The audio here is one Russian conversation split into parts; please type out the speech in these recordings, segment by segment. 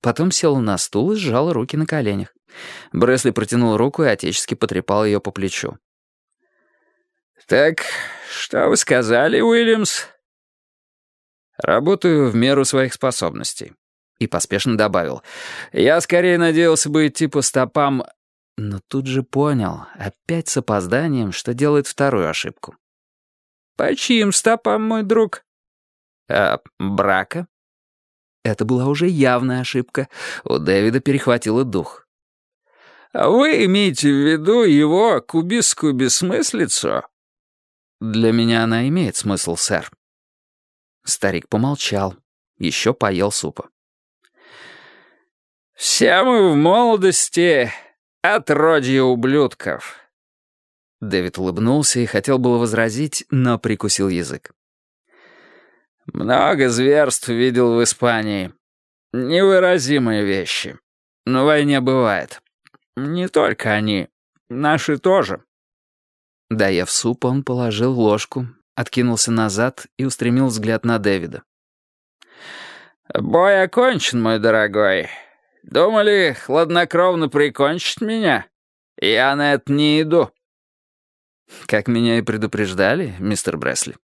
Потом села на стул и сжала руки на коленях. Бресли протянул руку и отечески потрепал ее по плечу. «Так, что вы сказали, Уильямс?» «Работаю в меру своих способностей». И поспешно добавил. «Я скорее надеялся бы идти по стопам...» Но тут же понял, опять с опозданием, что делает вторую ошибку. «По чьим стопам, мой друг?» «А брака?» Это была уже явная ошибка. У Дэвида перехватило дух. А «Вы имеете в виду его кубистскую бессмыслицу?» «Для меня она имеет смысл, сэр». Старик помолчал, еще поел супа. «Все мы в молодости отродье ублюдков». Дэвид улыбнулся и хотел было возразить, но прикусил язык. Много зверств видел в Испании. Невыразимые вещи. На войне бывает. Не только они. Наши тоже. Доев суп, он положил ложку, откинулся назад и устремил взгляд на Дэвида. «Бой окончен, мой дорогой. Думали, хладнокровно прикончить меня? Я на это не иду». «Как меня и предупреждали, мистер Бресли».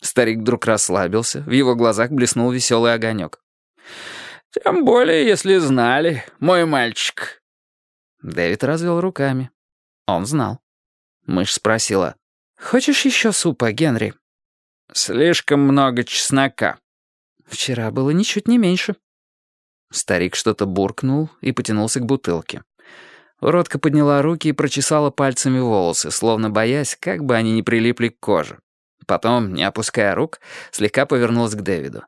Старик вдруг расслабился, в его глазах блеснул веселый огонек. «Тем более, если знали, мой мальчик». Дэвид развел руками. Он знал. Мышь спросила, «Хочешь еще супа, Генри?» «Слишком много чеснока». «Вчера было ничуть не меньше». Старик что-то буркнул и потянулся к бутылке. Уродка подняла руки и прочесала пальцами волосы, словно боясь, как бы они не прилипли к коже. Потом, не опуская рук, слегка повернулась к Дэвиду.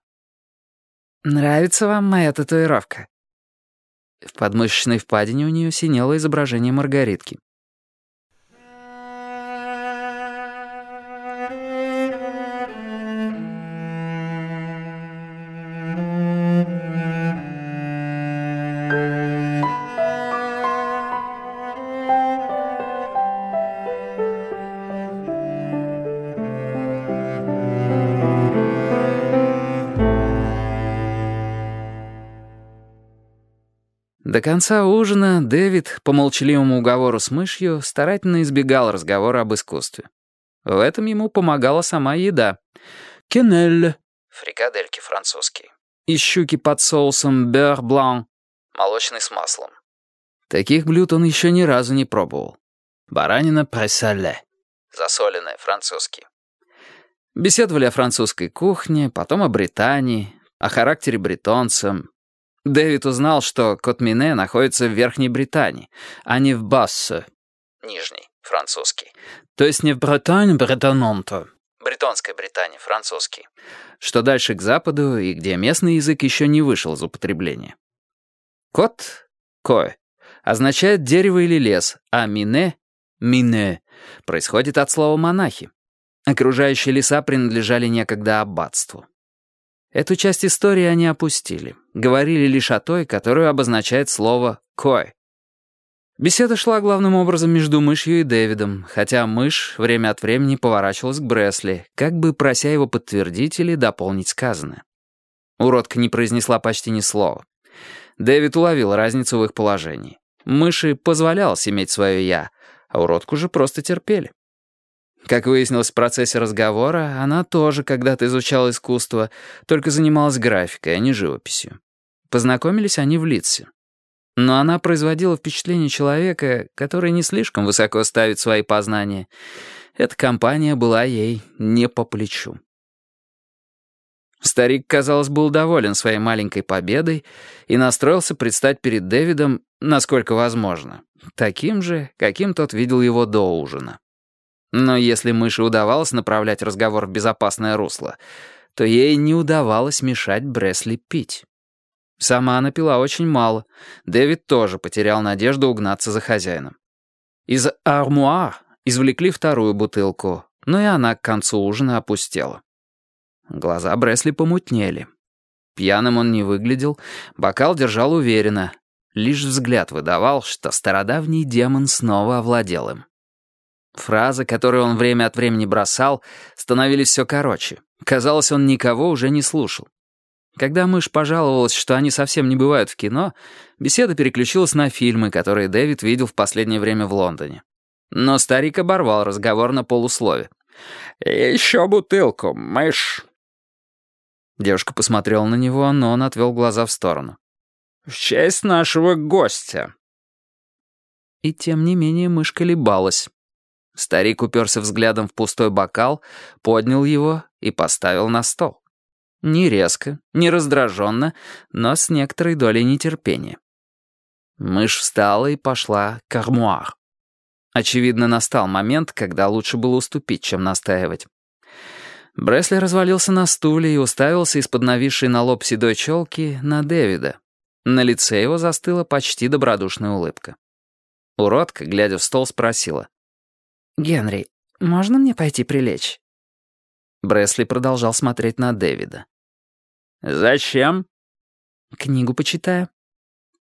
«Нравится вам моя татуировка?» В подмышечной впадине у нее синело изображение Маргаритки. До конца ужина Дэвид, по молчаливому уговору с мышью, старательно избегал разговора об искусстве. В этом ему помогала сама еда. Кенель. Фрикадельки французские. И щуки под соусом бер блан. Молочный с маслом. Таких блюд он еще ни разу не пробовал. Баранина прессале. Засоленная, французский. Беседовали о французской кухне, потом о Британии, о характере бретонца, Дэвид узнал, что Котмине находится в Верхней Британии, а не в Бассе, нижний, французский. То есть не в Британии, Бретононто, Бретонская Британия, французский. Что дальше к западу и где местный язык еще не вышел из употребления. Кот, кое, означает дерево или лес, а мине, мине, происходит от слова монахи. Окружающие леса принадлежали некогда аббатству. Эту часть истории они опустили. Говорили лишь о той, которую обозначает слово «кой». Беседа шла главным образом между мышью и Дэвидом, хотя мышь время от времени поворачивалась к Бресли, как бы прося его подтвердить или дополнить сказанное. Уродка не произнесла почти ни слова. Дэвид уловил разницу в их положении. Мыши позволялось иметь свое «я», а уродку же просто терпели. Как выяснилось в процессе разговора, она тоже когда-то изучала искусство, только занималась графикой, а не живописью. Познакомились они в Литсе. Но она производила впечатление человека, который не слишком высоко ставит свои познания. Эта компания была ей не по плечу. Старик, казалось, был доволен своей маленькой победой и настроился предстать перед Дэвидом, насколько возможно, таким же, каким тот видел его до ужина. Но если мыши удавалось направлять разговор в безопасное русло, то ей не удавалось мешать Бресли пить. Сама она пила очень мало. Дэвид тоже потерял надежду угнаться за хозяином. Из армуар извлекли вторую бутылку, но и она к концу ужина опустела. Глаза Бресли помутнели. Пьяным он не выглядел, бокал держал уверенно. Лишь взгляд выдавал, что стародавний демон снова овладел им. Фразы, которые он время от времени бросал, становились все короче. Казалось, он никого уже не слушал. Когда мышь пожаловалась, что они совсем не бывают в кино, беседа переключилась на фильмы, которые Дэвид видел в последнее время в Лондоне. Но старик оборвал разговор на полуслове. «Еще бутылку, мышь». Девушка посмотрела на него, но он отвел глаза в сторону. «В честь нашего гостя». И тем не менее мышь колебалась. Старик уперся взглядом в пустой бокал, поднял его и поставил на стол. Не резко, не раздраженно, но с некоторой долей нетерпения. Мышь встала и пошла к армуар. Очевидно, настал момент, когда лучше было уступить, чем настаивать. Бресли развалился на стуле и уставился из-под нависшей на лоб седой челки на Дэвида. На лице его застыла почти добродушная улыбка. Уродка, глядя в стол, спросила. «Генри, можно мне пойти прилечь?» Бресли продолжал смотреть на Дэвида. «Зачем?» «Книгу почитаю».